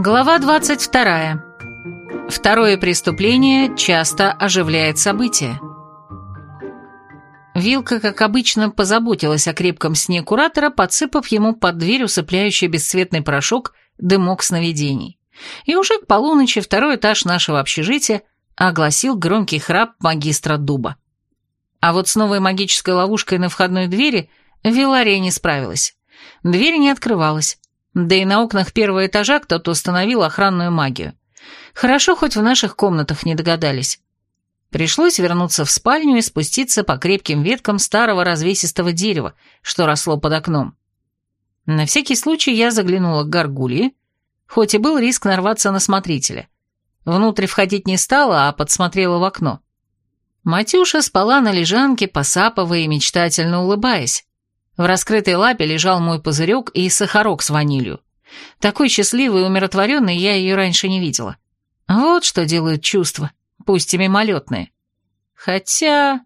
Глава 22. Второе преступление часто оживляет события. Вилка, как обычно, позаботилась о крепком сне куратора, подсыпав ему под дверь усыпляющий бесцветный порошок дымок сновидений. И уже к полуночи второй этаж нашего общежития огласил громкий храп магистра Дуба. А вот с новой магической ловушкой на входной двери Вилария не справилась. Дверь не открывалась. Да и на окнах первого этажа кто-то установил охранную магию. Хорошо, хоть в наших комнатах не догадались. Пришлось вернуться в спальню и спуститься по крепким веткам старого развесистого дерева, что росло под окном. На всякий случай я заглянула к горгулье, хоть и был риск нарваться на смотрителя. Внутрь входить не стала, а подсмотрела в окно. Матюша спала на лежанке, посапывая и мечтательно улыбаясь. В раскрытой лапе лежал мой пузырек и сахарок с ванилью. Такой счастливый и умиротворенный я ее раньше не видела. Вот что делают чувства, пусть и мимолетные. Хотя...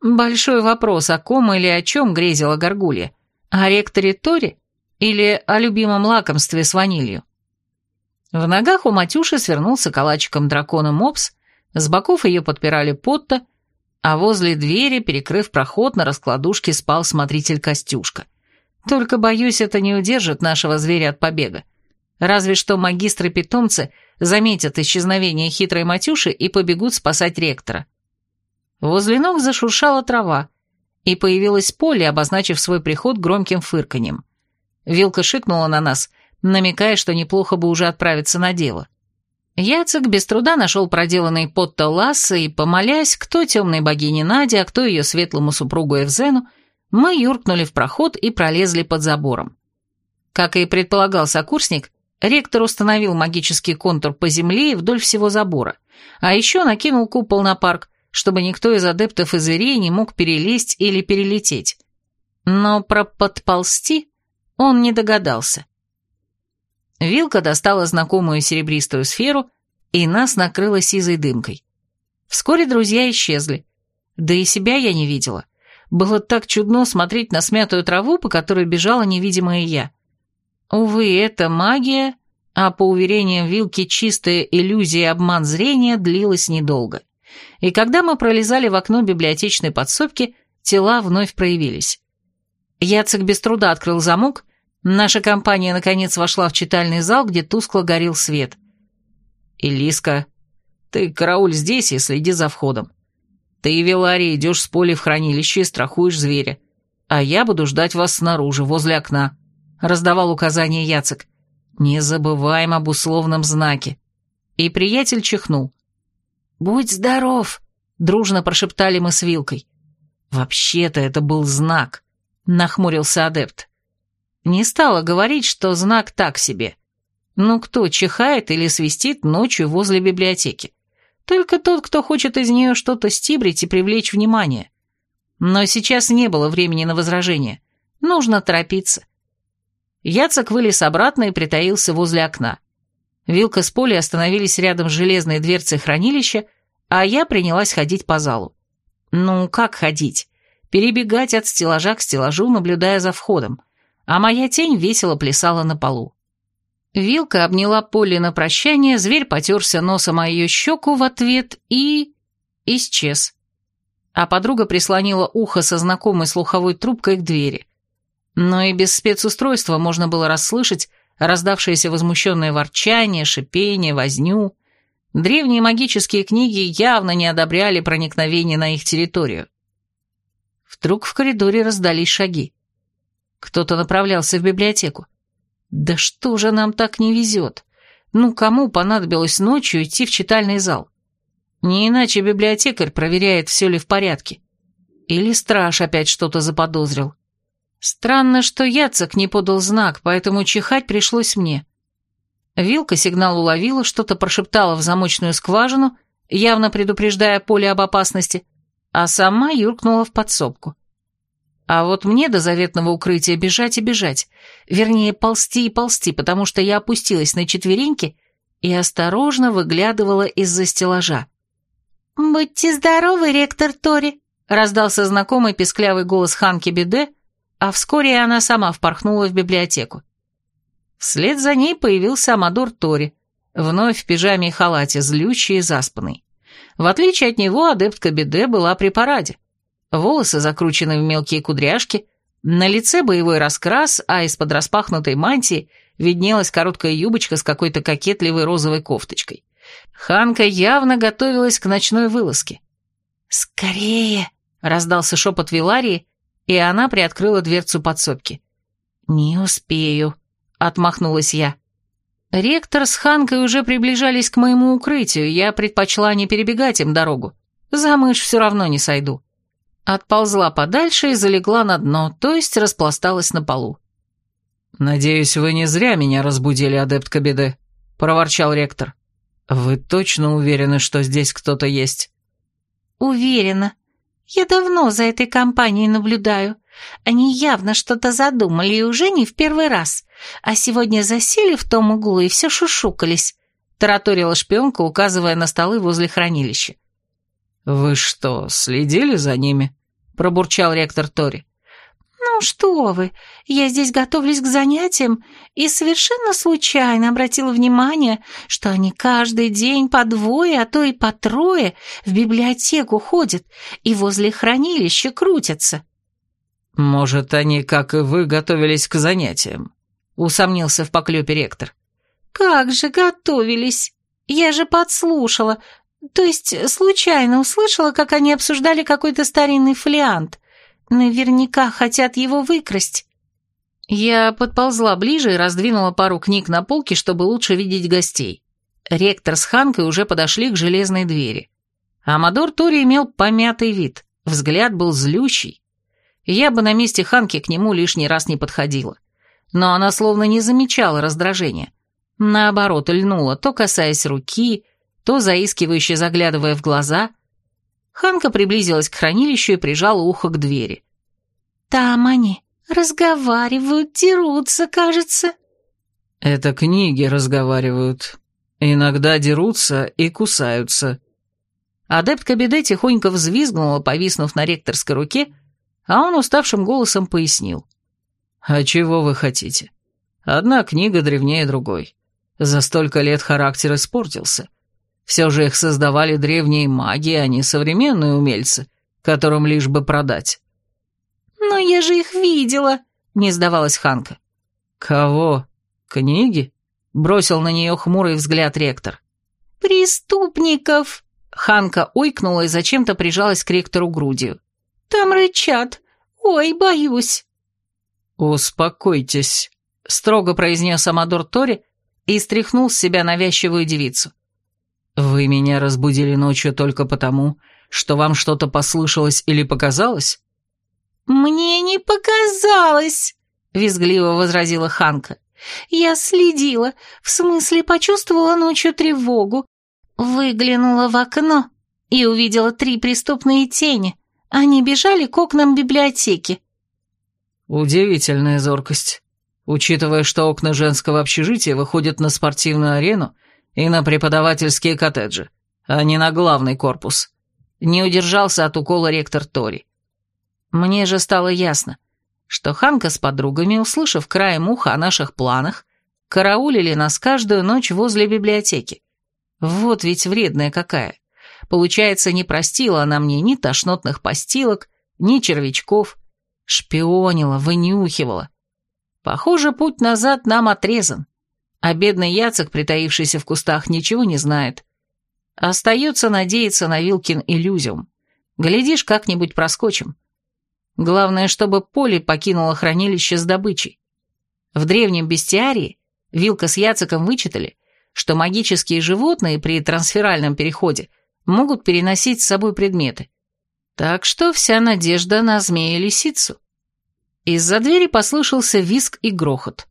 Большой вопрос, о ком или о чем грезила горгулья. О ректоре Торе или о любимом лакомстве с ванилью? В ногах у Матюши свернулся калачиком дракона Мопс, с боков ее подпирали Потта, а возле двери, перекрыв проход, на раскладушке спал смотритель Костюшка. Только, боюсь, это не удержит нашего зверя от побега. Разве что магистры-питомцы заметят исчезновение хитрой Матюши и побегут спасать ректора. Возле ног зашуршала трава, и появилось поле, обозначив свой приход громким фырканьем. Вилка шикнула на нас, намекая, что неплохо бы уже отправиться на дело. — Яцек без труда нашел проделанный Потто Ласса и, помолясь, кто темной богине Наде, а кто ее светлому супругу Эвзену, мы юркнули в проход и пролезли под забором. Как и предполагал сокурсник, ректор установил магический контур по земле и вдоль всего забора, а еще накинул купол на парк, чтобы никто из адептов и зверей не мог перелезть или перелететь. Но про подползти он не догадался. Вилка достала знакомую серебристую сферу, и нас накрыла сизой дымкой. Вскоре друзья исчезли. Да и себя я не видела. Было так чудно смотреть на смятую траву, по которой бежала невидимая я. Увы, это магия, а по уверениям Вилки чистая иллюзия и обман зрения длилась недолго. И когда мы пролезали в окно библиотечной подсобки, тела вновь проявились. Яцек без труда открыл замок, Наша компания наконец вошла в читальный зал, где тускло горел свет. «Элиска, ты карауль здесь и следи за входом. Ты и Вилария идешь с поля в хранилище и страхуешь зверя, а я буду ждать вас снаружи, возле окна», — раздавал указания Яцек. «Не забываем об условном знаке». И приятель чихнул. «Будь здоров», — дружно прошептали мы с Вилкой. «Вообще-то это был знак», — нахмурился адепт. Не стала говорить, что знак так себе. Ну кто чихает или свистит ночью возле библиотеки? Только тот, кто хочет из нее что-то стибрить и привлечь внимание. Но сейчас не было времени на возражение. Нужно торопиться. Яцек вылез обратно и притаился возле окна. Вилка с Полей остановились рядом с железной дверцей хранилища, а я принялась ходить по залу. Ну, как ходить? Перебегать от стеллажа к стеллажу, наблюдая за входом а моя тень весело плясала на полу. Вилка обняла Полли на прощание, зверь потерся носом о ее щеку в ответ и... исчез. А подруга прислонила ухо со знакомой слуховой трубкой к двери. Но и без спецустройства можно было расслышать раздавшееся возмущенное ворчание, шипение, возню. Древние магические книги явно не одобряли проникновение на их территорию. Вдруг в коридоре раздались шаги. Кто-то направлялся в библиотеку. Да что же нам так не везет? Ну, кому понадобилось ночью идти в читальный зал? Не иначе библиотекарь проверяет, все ли в порядке. Или страж опять что-то заподозрил. Странно, что Яцек не подал знак, поэтому чихать пришлось мне. Вилка сигнал уловила, что-то прошептала в замочную скважину, явно предупреждая поле об опасности, а сама юркнула в подсобку. А вот мне до заветного укрытия бежать и бежать. Вернее, ползти и ползти, потому что я опустилась на четвереньки и осторожно выглядывала из-за стеллажа. «Будьте здоровы, ректор Тори!» — раздался знакомый песклявый голос Ханки Биде, а вскоре она сама впорхнула в библиотеку. Вслед за ней появился Амадор Тори, вновь в пижаме и халате, злющий и заспанный. В отличие от него, адептка Беде была при параде. Волосы закручены в мелкие кудряшки, на лице боевой раскрас, а из-под распахнутой мантии виднелась короткая юбочка с какой-то кокетливой розовой кофточкой. Ханка явно готовилась к ночной вылазке. «Скорее!» — раздался шепот Виларии, и она приоткрыла дверцу подсобки. «Не успею», — отмахнулась я. Ректор с Ханкой уже приближались к моему укрытию, я предпочла не перебегать им дорогу. За мышь все равно не сойду. Отползла подальше и залегла на дно, то есть распласталась на полу. «Надеюсь, вы не зря меня разбудили, адепт Кабеде», — проворчал ректор. «Вы точно уверены, что здесь кто-то есть?» «Уверена. Я давно за этой компанией наблюдаю. Они явно что-то задумали и уже не в первый раз. А сегодня засели в том углу и все шушукались», — тараторила шпионка, указывая на столы возле хранилища. «Вы что, следили за ними?» — пробурчал ректор Тори. «Ну что вы, я здесь готовлюсь к занятиям и совершенно случайно обратила внимание, что они каждый день по двое, а то и по трое в библиотеку ходят и возле хранилища крутятся». «Может, они, как и вы, готовились к занятиям?» — усомнился в поклепе ректор. «Как же готовились! Я же подслушала, то есть случайно услышала, как они обсуждали какой-то старинный фолиант. Наверняка хотят его выкрасть. Я подползла ближе и раздвинула пару книг на полке, чтобы лучше видеть гостей. Ректор с Ханкой уже подошли к железной двери. Амадор Тори имел помятый вид, взгляд был злющий. Я бы на месте Ханки к нему лишний раз не подходила. Но она словно не замечала раздражения. Наоборот, льнула, то касаясь руки, то заискивающе заглядывая в глаза. Ханка приблизилась к хранилищу и прижала ухо к двери. «Там они разговаривают, дерутся, кажется». «Это книги разговаривают. Иногда дерутся и кусаются». Адепт Кабиде тихонько взвизгнула, повиснув на ректорской руке, а он уставшим голосом пояснил. «А чего вы хотите? Одна книга древнее другой. За столько лет характер испортился. Все же их создавали древние маги, а не современные умельцы, которым лишь бы продать. «Но я же их видела», — не сдавалась Ханка. «Кого? Книги?» — бросил на нее хмурый взгляд ректор. «Преступников!» Ханка ойкнула и зачем-то прижалась к ректору грудью. «Там рычат. Ой, боюсь». «Успокойтесь», — строго произнес Амадор Тори и стряхнул с себя навязчивую девицу. «Вы меня разбудили ночью только потому, что вам что-то послышалось или показалось?» «Мне не показалось», — визгливо возразила Ханка. «Я следила, в смысле почувствовала ночью тревогу, выглянула в окно и увидела три преступные тени. Они бежали к окнам библиотеки». «Удивительная зоркость, учитывая, что окна женского общежития выходят на спортивную арену и на преподавательские коттеджи, а не на главный корпус. Не удержался от укола ректор Тори. Мне же стало ясно, что Ханка с подругами, услышав краем уха о наших планах, караулили нас каждую ночь возле библиотеки. Вот ведь вредная какая. Получается, не простила она мне ни тошнотных постилок, ни червячков. Шпионила, вынюхивала. Похоже, путь назад нам отрезан. А бедный Яцек, притаившийся в кустах, ничего не знает. Остается надеяться на Вилкин иллюзиум. Глядишь, как-нибудь проскочим. Главное, чтобы Поле покинула хранилище с добычей. В древнем бестиарии Вилка с Яцеком вычитали, что магические животные при трансферальном переходе могут переносить с собой предметы. Так что вся надежда на змея-лисицу. Из-за двери послышался виск и грохот.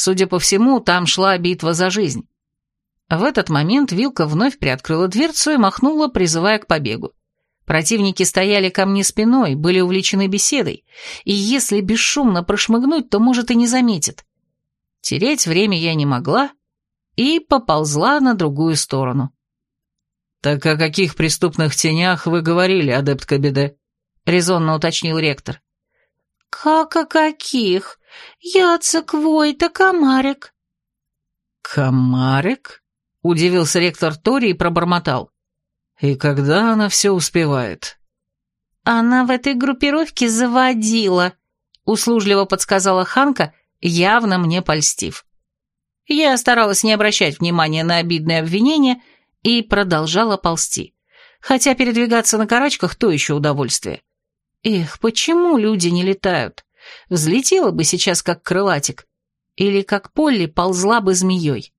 Судя по всему, там шла битва за жизнь. В этот момент Вилка вновь приоткрыла дверцу и махнула, призывая к побегу. Противники стояли ко мне спиной, были увлечены беседой, и если бесшумно прошмыгнуть, то, может, и не заметит. Тереть время я не могла и поползла на другую сторону. «Так о каких преступных тенях вы говорили, адепт Кабеде?» — резонно уточнил ректор. «Как о каких? Яцек, Войта, Комарик». «Комарик?» — удивился ректор Тори и пробормотал. «И когда она все успевает?» «Она в этой группировке заводила», — услужливо подсказала Ханка, явно мне польстив. Я старалась не обращать внимания на обидные обвинения и продолжала ползти. Хотя передвигаться на карачках — то еще удовольствие. Эх, почему люди не летают? Взлетела бы сейчас как крылатик. Или как Полли ползла бы змеей.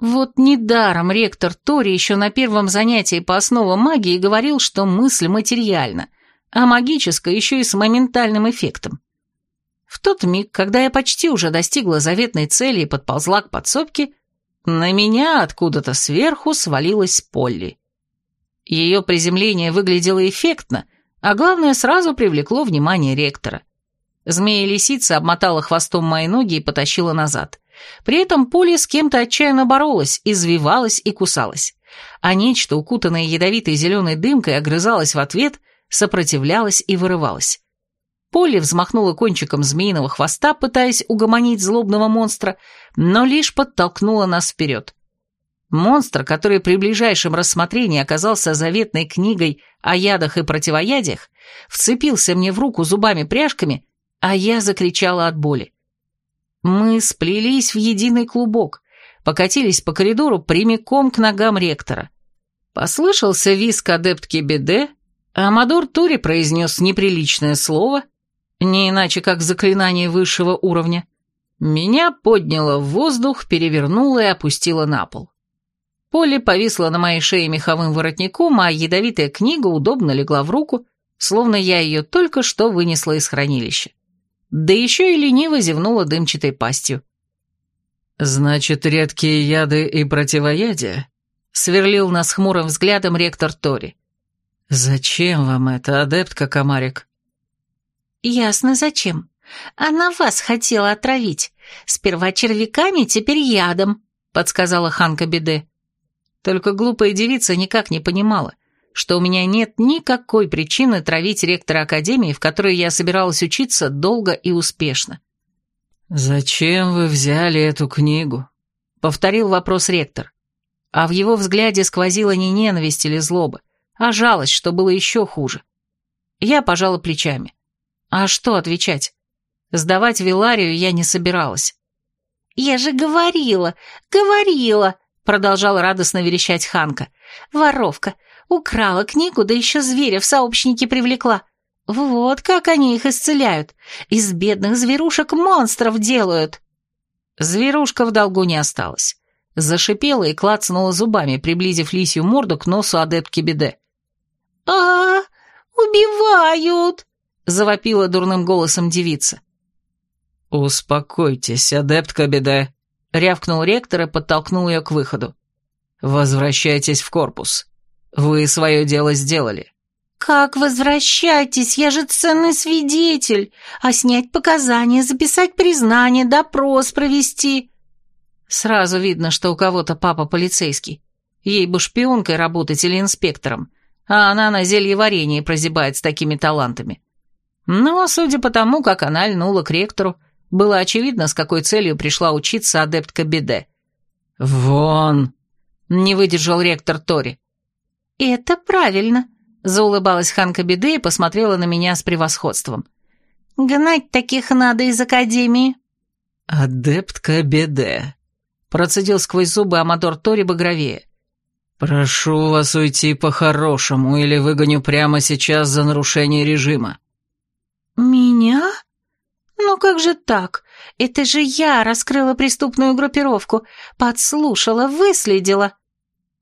Вот недаром ректор Тори еще на первом занятии по основам магии говорил, что мысль материальна, а магическая еще и с моментальным эффектом. В тот миг, когда я почти уже достигла заветной цели и подползла к подсобке, на меня откуда-то сверху свалилась Полли. Ее приземление выглядело эффектно, а главное, сразу привлекло внимание ректора. Змея-лисица обмотала хвостом мои ноги и потащила назад. При этом Полли с кем-то отчаянно боролась, извивалась и кусалась. А нечто, укутанное ядовитой зеленой дымкой, огрызалось в ответ, сопротивлялось и вырывалось. Полли взмахнула кончиком змеиного хвоста, пытаясь угомонить злобного монстра, но лишь подтолкнула нас вперед. Монстр, который при ближайшем рассмотрении оказался заветной книгой о ядах и противоядиях, вцепился мне в руку зубами-пряжками, а я закричала от боли. Мы сплелись в единый клубок, покатились по коридору прямиком к ногам ректора. Послышался виск адептки Беде, а Амадор Тури произнес неприличное слово — не иначе как заклинание высшего уровня, меня подняло в воздух, перевернуло и опустило на пол. Поле повисла на моей шее меховым воротником, а ядовитая книга удобно легла в руку, словно я ее только что вынесла из хранилища. Да еще и лениво зевнула дымчатой пастью. «Значит, редкие яды и противоядия?» — сверлил нас хмурым взглядом ректор Тори. «Зачем вам это, адептка Комарик?» «Ясно, зачем. Она вас хотела отравить. Сперва червяками, теперь ядом», — подсказала Ханка Беде. Только глупая девица никак не понимала, что у меня нет никакой причины травить ректора Академии, в которой я собиралась учиться долго и успешно. «Зачем вы взяли эту книгу?» — повторил вопрос ректор. А в его взгляде сквозила не ненависть или злоба, а жалость, что было еще хуже. Я пожала плечами. А что отвечать? Сдавать Виларию я не собиралась. «Я же говорила, говорила!» продолжала радостно верещать Ханка. «Воровка! Украла книгу, да еще зверя в сообщники привлекла. Вот как они их исцеляют. Из бедных зверушек монстров делают!» Зверушка в долгу не осталась. Зашипела и клацнула зубами, приблизив лисью морду к носу адептки Беде. а, убивают!» завопила дурным голосом девица. «Успокойтесь, адептка беда», — рявкнул ректор и подтолкнул ее к выходу. «Возвращайтесь в корпус. Вы свое дело сделали». «Как возвращайтесь? Я же ценный свидетель. А снять показания, записать признание, допрос провести...» Сразу видно, что у кого-то папа полицейский. Ей бы шпионкой работать или инспектором, а она на зелье варенье прозябает с такими талантами. Но, судя по тому, как она льнула к ректору, было очевидно, с какой целью пришла учиться адептка Беде. «Вон!» — не выдержал ректор Тори. «Это правильно», — заулыбалась Ханка Беде и посмотрела на меня с превосходством. «Гнать таких надо из академии». «Адептка Беде», — процедил сквозь зубы Амадор Тори багровее. «Прошу вас уйти по-хорошему, или выгоню прямо сейчас за нарушение режима». «Меня? Ну как же так? Это же я раскрыла преступную группировку, подслушала, выследила».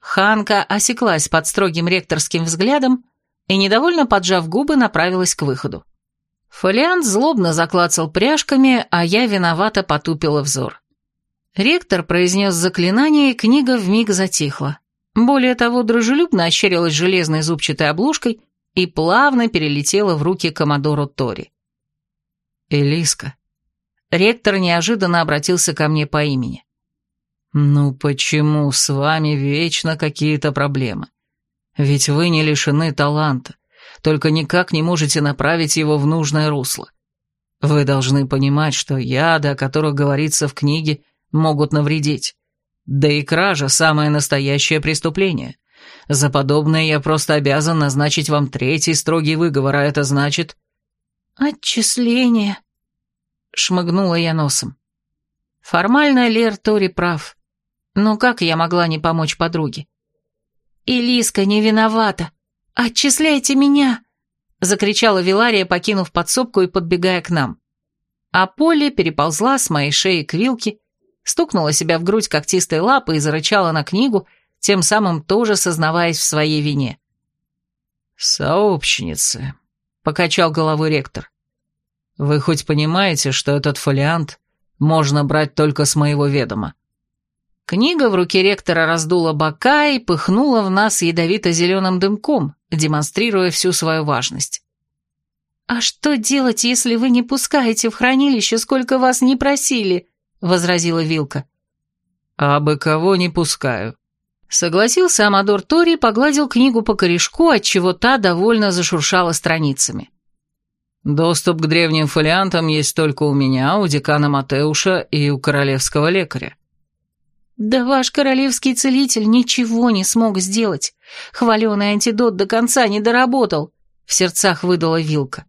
Ханка осеклась под строгим ректорским взглядом и, недовольно поджав губы, направилась к выходу. Фолиант злобно заклацал пряжками, а я виновато потупила взор. Ректор произнес заклинание, и книга вмиг затихла. Более того, дружелюбно ощерилась железной зубчатой обложкой и плавно перелетела в руки Комодору Тори. «Элиска». Ректор неожиданно обратился ко мне по имени. «Ну почему с вами вечно какие-то проблемы? Ведь вы не лишены таланта, только никак не можете направить его в нужное русло. Вы должны понимать, что яды, о которых говорится в книге, могут навредить. Да и кража – самое настоящее преступление. За подобное я просто обязан назначить вам третий строгий выговор, а это значит...» «Отчисление», — шмыгнула я носом. Формально Лер Тори прав. Но как я могла не помочь подруге? «Элиска не виновата. Отчисляйте меня!» — закричала Вилария, покинув подсобку и подбегая к нам. А Полли переползла с моей шеи к вилке, стукнула себя в грудь когтистой лапой и зарычала на книгу, тем самым тоже сознаваясь в своей вине. «Сообщницы», — покачал головой ректор. «Вы хоть понимаете, что этот фолиант можно брать только с моего ведома?» Книга в руке ректора раздула бока и пыхнула в нас ядовито-зеленым дымком, демонстрируя всю свою важность. «А что делать, если вы не пускаете в хранилище, сколько вас не просили?» — возразила Вилка. «А бы кого не пускаю», Согласился Амадор Тори и погладил книгу по корешку, отчего та довольно зашуршала страницами. «Доступ к древним фолиантам есть только у меня, у декана Матеуша и у королевского лекаря». «Да ваш королевский целитель ничего не смог сделать. Хваленый антидот до конца не доработал», — в сердцах выдала Вилка.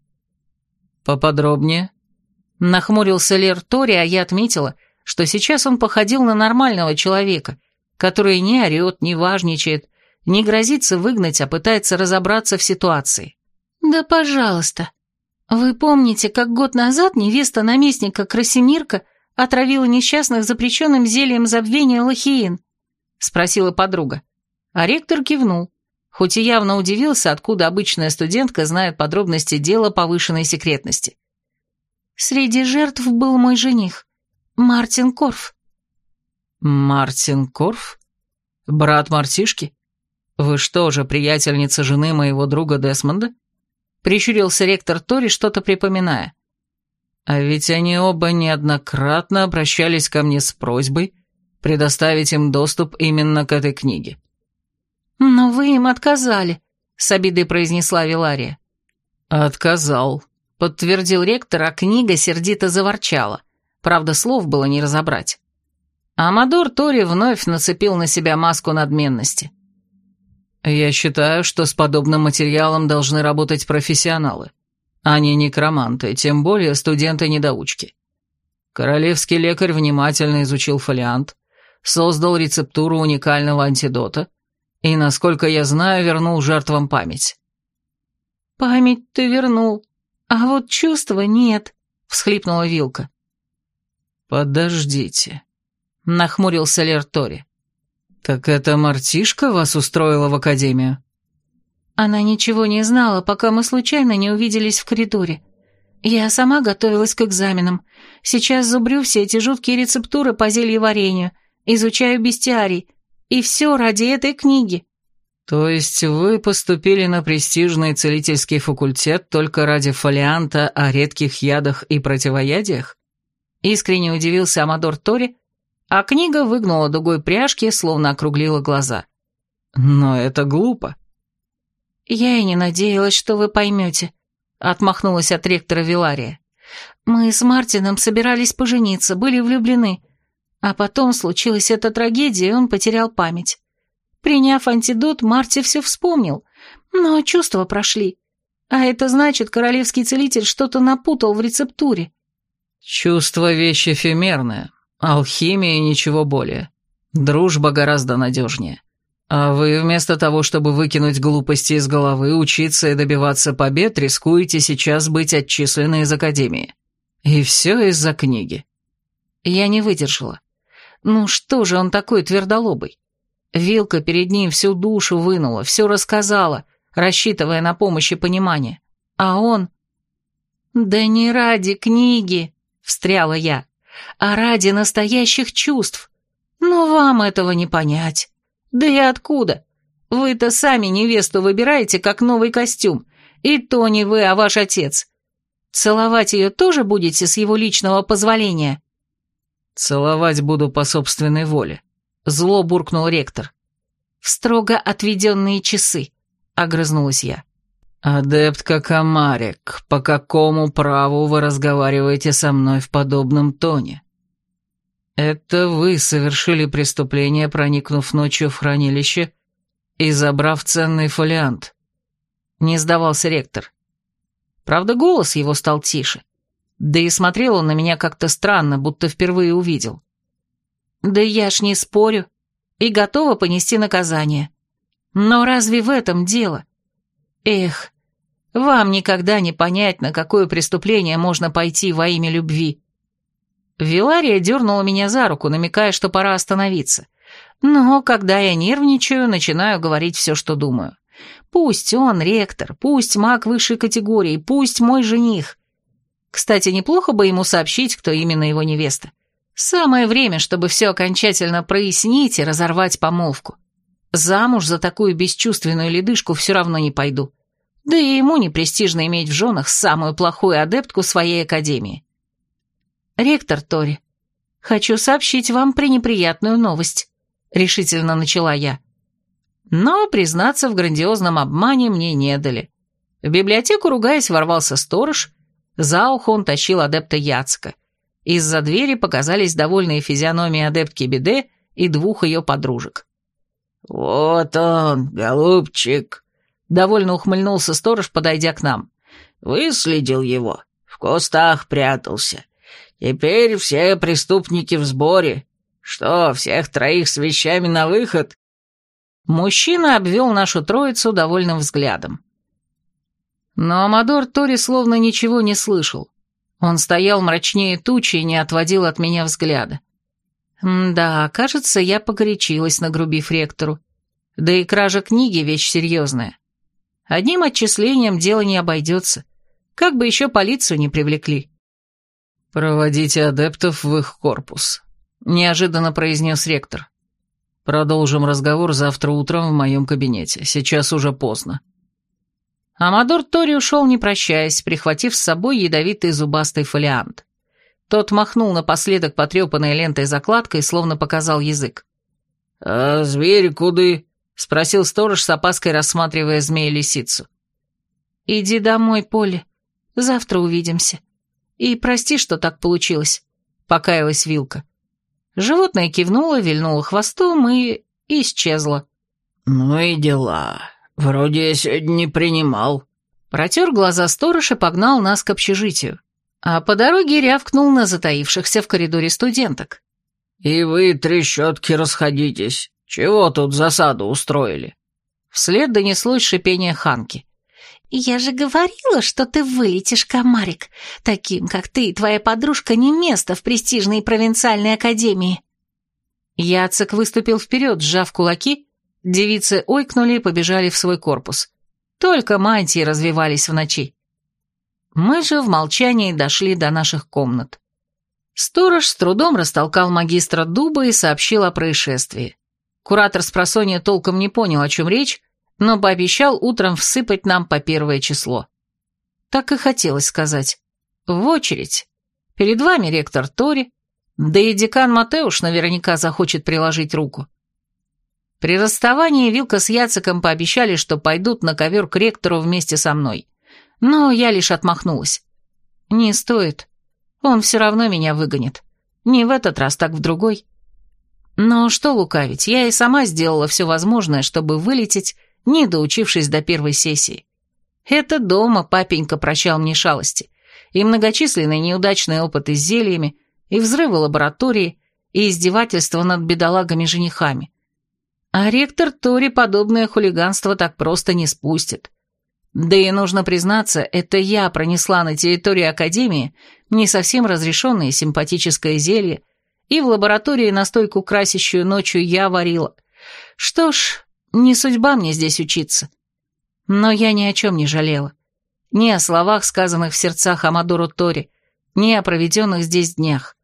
«Поподробнее?» Нахмурился Лер Тори, а я отметила, что сейчас он походил на нормального человека, который не орет, не важничает, не грозится выгнать, а пытается разобраться в ситуации. «Да пожалуйста. Вы помните, как год назад невеста наместника Красимирка отравила несчастных запрещенным зельем забвения лохиин?» — спросила подруга. А ректор кивнул, хоть и явно удивился, откуда обычная студентка знает подробности дела повышенной секретности. «Среди жертв был мой жених, Мартин Корф. «Мартин Корф? Брат Мартишки? Вы что же, приятельница жены моего друга Десмонда?» Прищурился ректор Тори, что-то припоминая. «А ведь они оба неоднократно обращались ко мне с просьбой предоставить им доступ именно к этой книге». «Но вы им отказали», — с обидой произнесла Вилария. «Отказал», — подтвердил ректор, а книга сердито заворчала. Правда, слов было не разобрать. Амадор Тори вновь нацепил на себя маску надменности. «Я считаю, что с подобным материалом должны работать профессионалы, а не некроманты, тем более студенты-недоучки. Королевский лекарь внимательно изучил фолиант, создал рецептуру уникального антидота и, насколько я знаю, вернул жертвам память». «Память ты вернул, а вот чувства нет», — всхлипнула Вилка. «Подождите», нахмурился Лер Тори. «Так это мартишка вас устроила в академию?» Она ничего не знала, пока мы случайно не увиделись в коридоре. Я сама готовилась к экзаменам. Сейчас зубрю все эти жуткие рецептуры по зельеварению, изучаю бестиарий. И все ради этой книги. То есть вы поступили на престижный целительский факультет только ради фолианта о редких ядах и противоядиях? Искренне удивился Амадор Тори, а книга выгнула дугой пряжки, словно округлила глаза. «Но это глупо». «Я и не надеялась, что вы поймете», — отмахнулась от ректора Вилария. «Мы с Мартином собирались пожениться, были влюблены. А потом случилась эта трагедия, и он потерял память. Приняв антидот, Марти все вспомнил, но чувства прошли. А это значит, королевский целитель что-то напутал в рецептуре». «Чувство — вещь эфемерная», Алхимия ничего более. Дружба гораздо надежнее. А вы вместо того, чтобы выкинуть глупости из головы, учиться и добиваться побед, рискуете сейчас быть отчислены из академии. И все из-за книги. Я не выдержала. Ну что же он такой твердолобый? Вилка перед ним всю душу вынула, все рассказала, рассчитывая на помощь и понимание. А он... «Да не ради книги!» — встряла я а ради настоящих чувств. Но вам этого не понять. Да и откуда? Вы-то сами невесту выбираете как новый костюм, и то не вы, а ваш отец. Целовать ее тоже будете с его личного позволения?» «Целовать буду по собственной воле», — зло буркнул ректор. «В строго отведенные часы», — огрызнулась я. «Адептка Камарик, по какому праву вы разговариваете со мной в подобном тоне?» «Это вы совершили преступление, проникнув ночью в хранилище и забрав ценный фолиант», — не сдавался ректор. Правда, голос его стал тише. Да и смотрел он на меня как-то странно, будто впервые увидел. «Да я ж не спорю и готова понести наказание. Но разве в этом дело? Эх, вам никогда не понять, на какое преступление можно пойти во имя любви». Вилария дернула меня за руку, намекая, что пора остановиться. Но когда я нервничаю, начинаю говорить все, что думаю. Пусть он ректор, пусть маг высшей категории, пусть мой жених. Кстати, неплохо бы ему сообщить, кто именно его невеста. Самое время, чтобы все окончательно прояснить и разорвать помолвку. Замуж за такую бесчувственную ледышку все равно не пойду. Да и ему не престижно иметь в женах самую плохую адептку своей академии. «Ректор Тори, хочу сообщить вам пренеприятную новость», — решительно начала я. Но признаться в грандиозном обмане мне не дали. В библиотеку, ругаясь, ворвался сторож, за ухо он тащил адепта Яцка. Из-за двери показались довольные физиономии адептки Беде и двух ее подружек. «Вот он, голубчик!» — довольно ухмыльнулся сторож, подойдя к нам. «Выследил его, в кустах прятался. Теперь все преступники в сборе. Что, всех троих с вещами на выход?» Мужчина обвел нашу троицу довольным взглядом. Но Амадор Тори словно ничего не слышал. Он стоял мрачнее тучи и не отводил от меня взгляда. Да, кажется, я погорячилась, нагрубив ректору. Да и кража книги — вещь серьезная. Одним отчислением дело не обойдется. Как бы еще полицию не привлекли. «Проводите адептов в их корпус», — неожиданно произнес ректор. «Продолжим разговор завтра утром в моем кабинете. Сейчас уже поздно». Амадор Тори ушел, не прощаясь, прихватив с собой ядовитый зубастый фолиант. Тот махнул напоследок потрепанной лентой закладкой, словно показал язык. «А зверь куды?» — спросил сторож с опаской, рассматривая змея-лисицу. «Иди домой, Поле. Завтра увидимся. И прости, что так получилось», — покаялась Вилка. Животное кивнуло, вильнуло хвостом и... исчезло. «Ну и дела. Вроде я сегодня не принимал». Протер глаза сторож и погнал нас к общежитию. А по дороге рявкнул на затаившихся в коридоре студенток. «И вы, трещотки, расходитесь. Чего тут засаду устроили?» Вслед донеслось шипение Ханки. «Я же говорила, что ты вылетишь, комарик. Таким, как ты и твоя подружка, не место в престижной провинциальной академии». Яцек выступил вперед, сжав кулаки, девицы ойкнули и побежали в свой корпус. Только мантии развивались в ночи. Мы же в молчании дошли до наших комнат. Сторож с трудом растолкал магистра дуба и сообщил о происшествии. Куратор с просонья толком не понял, о чем речь, но пообещал утром всыпать нам по первое число. Так и хотелось сказать. В очередь. Перед вами ректор Тори, да и декан Матеуш наверняка захочет приложить руку. При расставании Вилка с Яциком пообещали, что пойдут на ковер к ректору вместе со мной. Но я лишь отмахнулась. Не стоит. Он все равно меня выгонит. Не в этот раз, так в другой. Но что лукавить, я и сама сделала все возможное, чтобы вылететь не доучившись до первой сессии. Это дома папенька прощал мне шалости, и многочисленные неудачные опыты с зельями, и взрывы лаборатории, и издевательства над бедолагами-женихами. А ректор Тори подобное хулиганство так просто не спустит. Да и нужно признаться, это я пронесла на территории Академии не совсем разрешенное симпатическое зелье, и в лаборатории настойку красящую ночью я варила. Что ж, не судьба мне здесь учиться. Но я ни о чем не жалела. Ни о словах, сказанных в сердцах Амадору Тори, ни о проведенных здесь днях.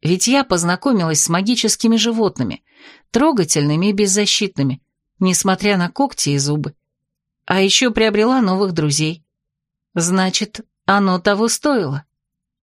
Ведь я познакомилась с магическими животными, трогательными и беззащитными, несмотря на когти и зубы. А еще приобрела новых друзей. Значит, оно того стоило.